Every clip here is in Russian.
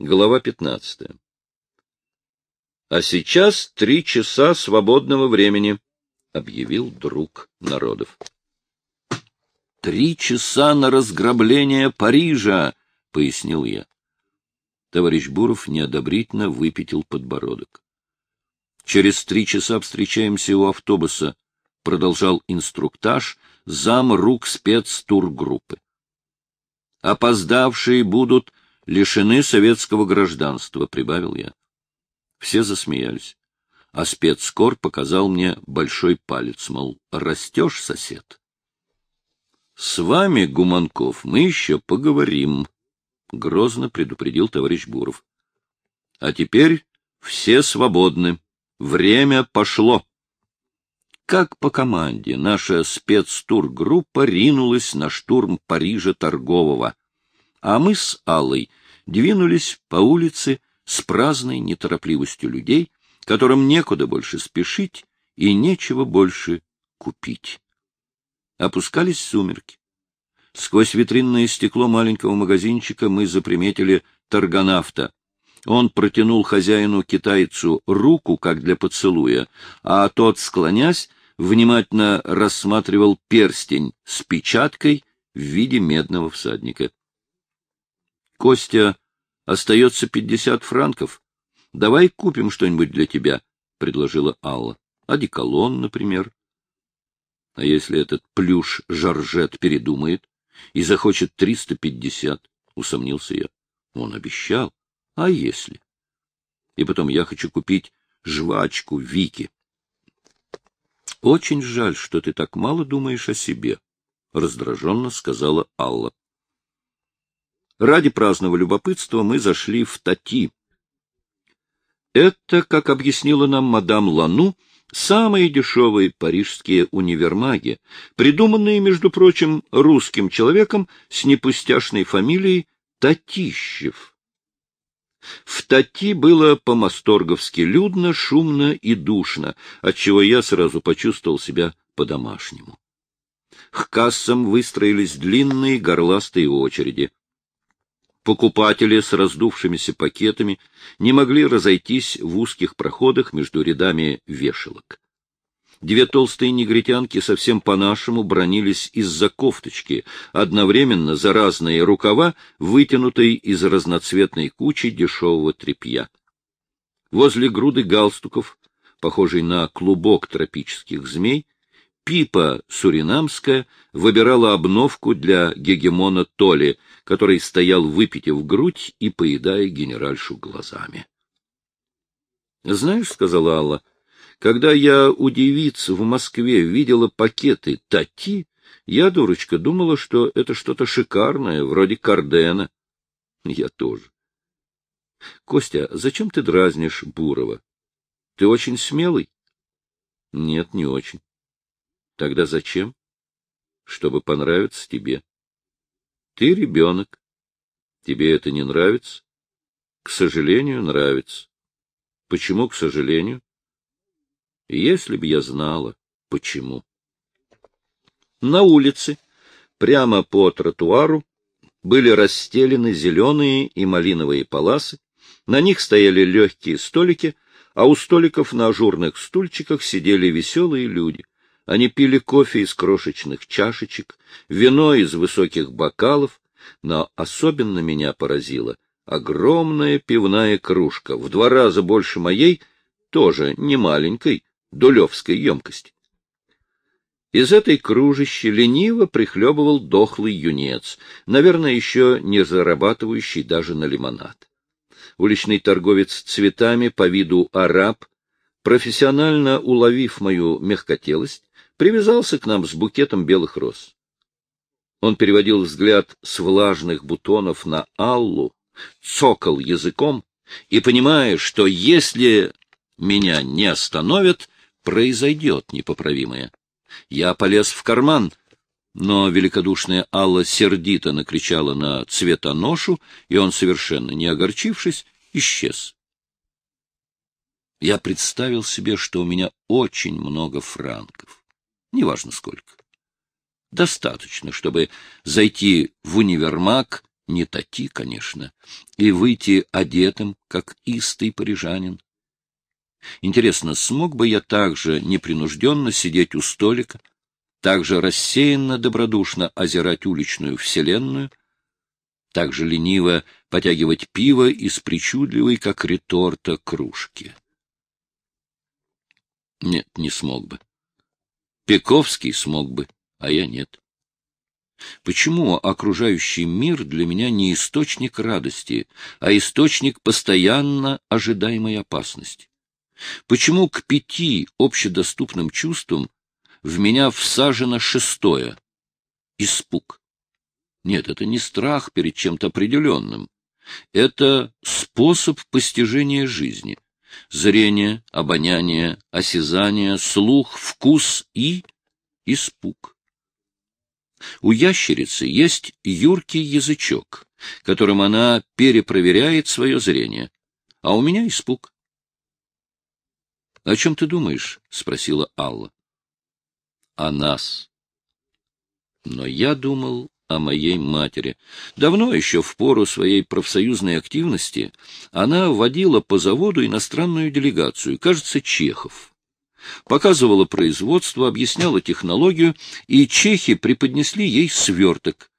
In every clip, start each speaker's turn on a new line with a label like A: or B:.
A: Глава 15. А сейчас три часа свободного времени, объявил друг народов. Три часа на разграбление Парижа, пояснил я. Товарищ Буров неодобрительно выпятил подбородок. Через три часа встречаемся у автобуса, продолжал инструктаж зам рук спецтургруппы. Опоздавшие будут лишены советского гражданства, — прибавил я. Все засмеялись. А спецкор показал мне большой палец, мол, растешь, сосед. — С вами, Гуманков, мы еще поговорим, — грозно предупредил товарищ Буров. — А теперь все свободны. Время пошло. Как по команде наша спецтургруппа ринулась на штурм Парижа торгового, а мы с Аллой двинулись по улице с праздной неторопливостью людей, которым некуда больше спешить и нечего больше купить. Опускались сумерки. Сквозь витринное стекло маленького магазинчика мы заприметили торгонавта. Он протянул хозяину-китайцу руку, как для поцелуя, а тот, склонясь, внимательно рассматривал перстень с печаткой в виде медного всадника. — Костя, остается пятьдесят франков. Давай купим что-нибудь для тебя, — предложила Алла. — Одеколон, например. — А если этот плюш Жоржет передумает и захочет триста пятьдесят? — усомнился я. Он обещал. А если? И потом я хочу купить жвачку Вики. — Очень жаль, что ты так мало думаешь о себе, — раздраженно сказала Алла. Ради праздного любопытства мы зашли в Тати. Это, как объяснила нам мадам Лану, самые дешевые парижские универмаги, придуманные, между прочим, русским человеком с непустяшной фамилией Татищев. В Тати было по-масторговски людно, шумно и душно, отчего я сразу почувствовал себя по-домашнему. К кассам выстроились длинные горластые очереди. Покупатели с раздувшимися пакетами не могли разойтись в узких проходах между рядами вешалок. Две толстые негритянки совсем по-нашему бронились из-за кофточки, одновременно за разные рукава, вытянутой из разноцветной кучи дешевого тряпья. Возле груды галстуков, похожей на клубок тропических змей, Пипа Суринамская выбирала обновку для гегемона Толи, который стоял, выпитив грудь и поедая генеральшу глазами. — Знаешь, — сказала Алла, — когда я у девиц в Москве видела пакеты Тати, я, дурочка, думала, что это что-то шикарное, вроде Кардена. Я тоже. Костя, зачем ты дразнишь Бурова? Ты очень смелый? Нет, не очень. Тогда зачем? Чтобы понравиться тебе. Ты ребенок. Тебе это не нравится? К сожалению, нравится. Почему, к сожалению? Если б я знала, почему. На улице, прямо по тротуару, были расстелены зеленые и малиновые паласы, на них стояли легкие столики, а у столиков на ажурных стульчиках сидели веселые люди. Они пили кофе из крошечных чашечек, вино из высоких бокалов, но особенно меня поразила огромная пивная кружка, в два раза больше моей, тоже не маленькой, дулевской емкости. Из этой кружищи лениво прихлебывал дохлый юнец, наверное, еще не зарабатывающий даже на лимонад. Уличный торговец цветами по виду араб, профессионально уловив мою мягкотелость, привязался к нам с букетом белых роз. Он переводил взгляд с влажных бутонов на Аллу, цокал языком и, понимая, что если меня не остановят, произойдет непоправимое. Я полез в карман, но великодушная Алла сердито накричала на цветоношу, и он, совершенно не огорчившись, исчез. Я представил себе, что у меня очень много франков. Неважно сколько. Достаточно, чтобы зайти в универмаг не тати, конечно, и выйти одетым, как истый парижанин. Интересно, смог бы я также непринужденно сидеть у столика, также рассеянно добродушно озирать уличную вселенную, также лениво потягивать пиво из причудливой, как реторта, кружки? Нет, не смог бы. Пековский смог бы, а я нет. Почему окружающий мир для меня не источник радости, а источник постоянно ожидаемой опасности? Почему к пяти общедоступным чувствам в меня всажено шестое — испуг? Нет, это не страх перед чем-то определенным. Это способ постижения жизни. Зрение, обоняние, осязание, слух, вкус и испуг. У ящерицы есть юркий язычок, которым она перепроверяет свое зрение, а у меня испуг. — О чем ты думаешь? — спросила Алла. — О нас. Но я думал о моей матери. Давно еще в пору своей профсоюзной активности она водила по заводу иностранную делегацию, кажется, чехов показывала производство, объясняла технологию, и чехи преподнесли ей сверток.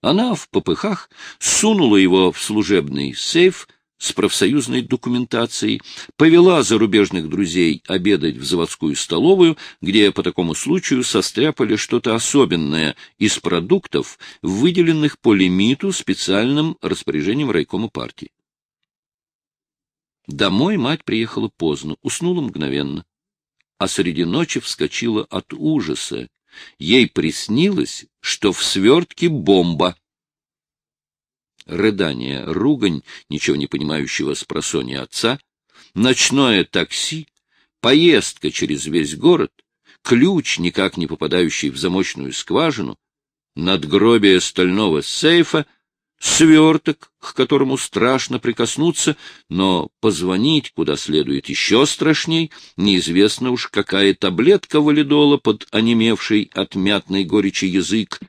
A: Она в попыхах сунула его в служебный сейф с профсоюзной документацией, повела зарубежных друзей обедать в заводскую столовую, где по такому случаю состряпали что-то особенное из продуктов, выделенных по лимиту специальным распоряжением райкома партии. Домой мать приехала поздно, уснула мгновенно а среди ночи вскочила от ужаса. Ей приснилось, что в свертке бомба. Рыдание, ругань, ничего не понимающего с просонья отца, ночное такси, поездка через весь город, ключ, никак не попадающий в замочную скважину, надгробие стального сейфа сверток, к которому страшно прикоснуться, но позвонить куда следует еще страшней, неизвестно уж какая таблетка валидола под онемевший от мятной горечи язык,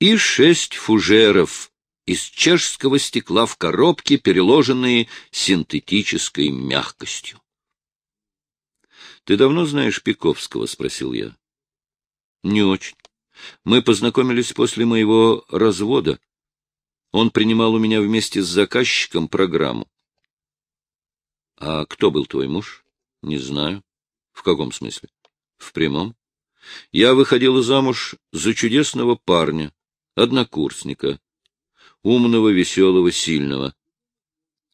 A: и шесть фужеров из чешского стекла в коробке, переложенные синтетической мягкостью. — Ты давно знаешь Пиковского? — спросил я. — Не очень. Мы познакомились после моего развода. Он принимал у меня вместе с заказчиком программу. — А кто был твой муж? — Не знаю. — В каком смысле? — В прямом. Я выходила замуж за чудесного парня, однокурсника, умного, веселого, сильного.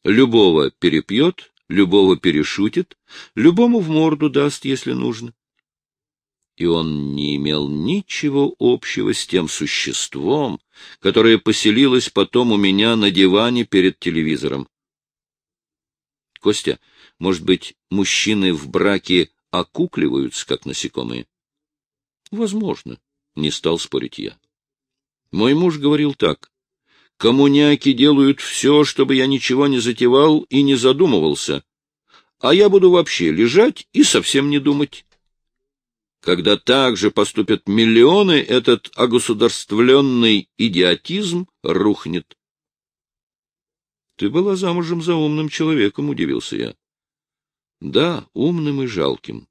A: Любого перепьет, любого перешутит, любому в морду даст, если нужно и он не имел ничего общего с тем существом, которое поселилось потом у меня на диване перед телевизором. Костя, может быть, мужчины в браке окукливаются, как насекомые? Возможно, не стал спорить я. Мой муж говорил так. Коммуняки делают все, чтобы я ничего не затевал и не задумывался, а я буду вообще лежать и совсем не думать. Когда так же поступят миллионы, этот огосударствленный идиотизм рухнет. — Ты была замужем за умным человеком, — удивился я. — Да, умным и жалким.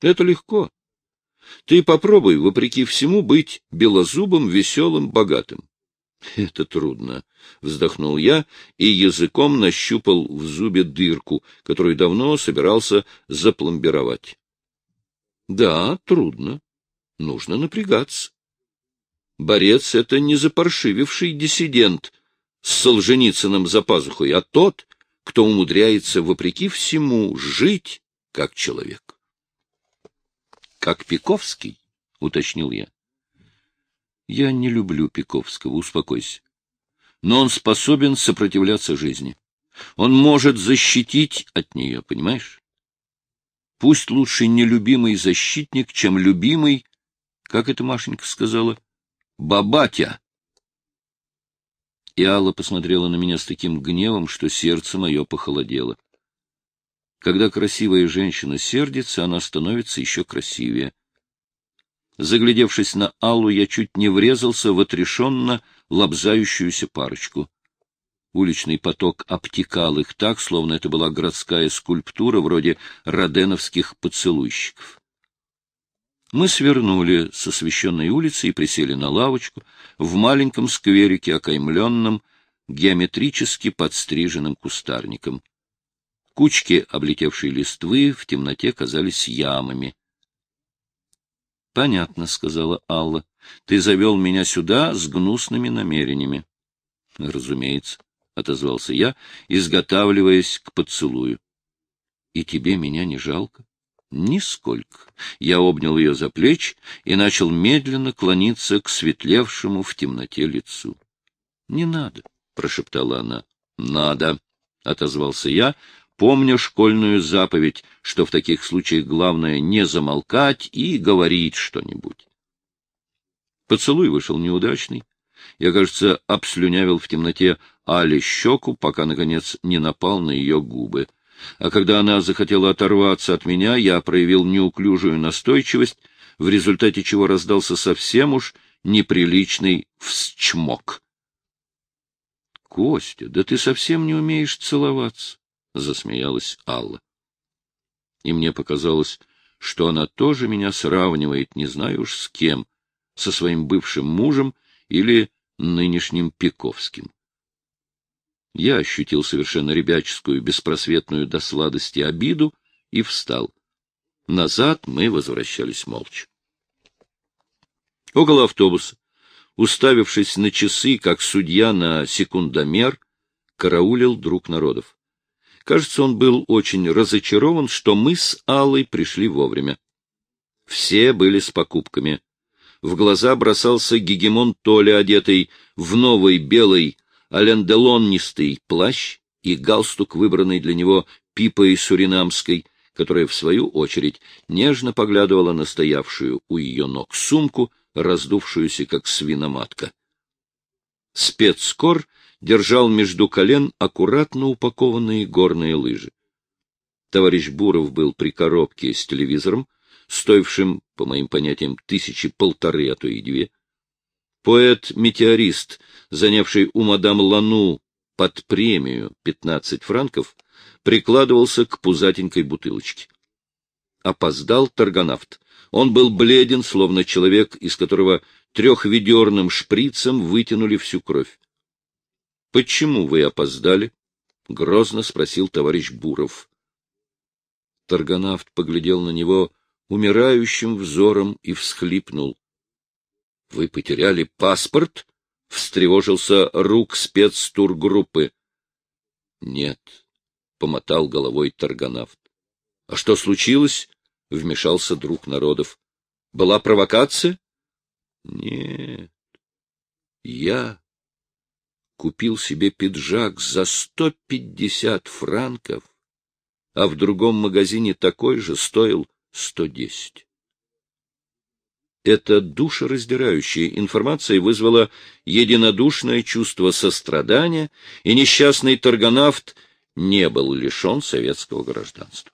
A: Это легко. Ты попробуй, вопреки всему, быть белозубым, веселым, богатым. — Это трудно, — вздохнул я и языком нащупал в зубе дырку, которую давно собирался запломбировать. Да, трудно. Нужно напрягаться. Борец — это не запаршививший диссидент с Солженицыным за пазухой, а тот, кто умудряется, вопреки всему, жить как человек. — Как Пиковский, — уточнил я. — Я не люблю Пиковского, успокойся. Но он способен сопротивляться жизни. Он может защитить от нее, понимаешь? Пусть лучше нелюбимый защитник, чем любимый, как это Машенька сказала, бабатя. И Алла посмотрела на меня с таким гневом, что сердце мое похолодело. Когда красивая женщина сердится, она становится еще красивее. Заглядевшись на Аллу, я чуть не врезался в отрешенно лобзающуюся парочку. Уличный поток обтекал их так, словно это была городская скульптура вроде роденовских поцелуйщиков. Мы свернули с освещенной улицы и присели на лавочку в маленьком скверике, окаймленном геометрически подстриженным кустарником. Кучки, облетевшей листвы, в темноте казались ямами. — Понятно, — сказала Алла. — Ты завел меня сюда с гнусными намерениями. — Разумеется, — отозвался я, изготавливаясь к поцелую. — И тебе меня не жалко? Нисколько. Я обнял ее за плечи и начал медленно клониться к светлевшему в темноте лицу. — Не надо, — прошептала она. — Надо, — отозвался я, помня школьную заповедь, что в таких случаях главное не замолкать и говорить что-нибудь. Поцелуй вышел неудачный. Я, кажется, обслюнявил в темноте Али щеку, пока, наконец, не напал на ее губы а когда она захотела оторваться от меня, я проявил неуклюжую настойчивость, в результате чего раздался совсем уж неприличный всчмок. — Костя, да ты совсем не умеешь целоваться, — засмеялась Алла. И мне показалось, что она тоже меня сравнивает, не знаю уж с кем, со своим бывшим мужем или нынешним Пиковским. Я ощутил совершенно ребяческую, беспросветную до сладости обиду и встал. Назад мы возвращались молча. Около автобуса, уставившись на часы, как судья на секундомер, караулил друг народов. Кажется, он был очень разочарован, что мы с Аллой пришли вовремя. Все были с покупками. В глаза бросался гегемон Толя, одетый в новый белый аленделоннистый плащ и галстук, выбранный для него пипой суринамской, которая, в свою очередь, нежно поглядывала на стоявшую у ее ног сумку, раздувшуюся, как свиноматка. Спецкор держал между колен аккуратно упакованные горные лыжи. Товарищ Буров был при коробке с телевизором, стоившим, по моим понятиям, тысячи полторы, а то и две. Поэт-метеорист, занявший у мадам Лану под премию 15 франков, прикладывался к пузатенькой бутылочке. Опоздал торгонавт. Он был бледен, словно человек, из которого трехведерным шприцем вытянули всю кровь. — Почему вы опоздали? — грозно спросил товарищ Буров. Торгонавт поглядел на него умирающим взором и всхлипнул. — Вы потеряли паспорт? — встревожился рук спецтургруппы. — Нет, — помотал головой торгонавт. — А что случилось? — вмешался друг народов. — Была провокация? — Нет. Я купил себе пиджак за сто пятьдесят франков, а в другом магазине такой же стоил сто десять. Эта душераздирающая информация вызвала единодушное чувство сострадания, и несчастный торгонавт не был лишен советского гражданства.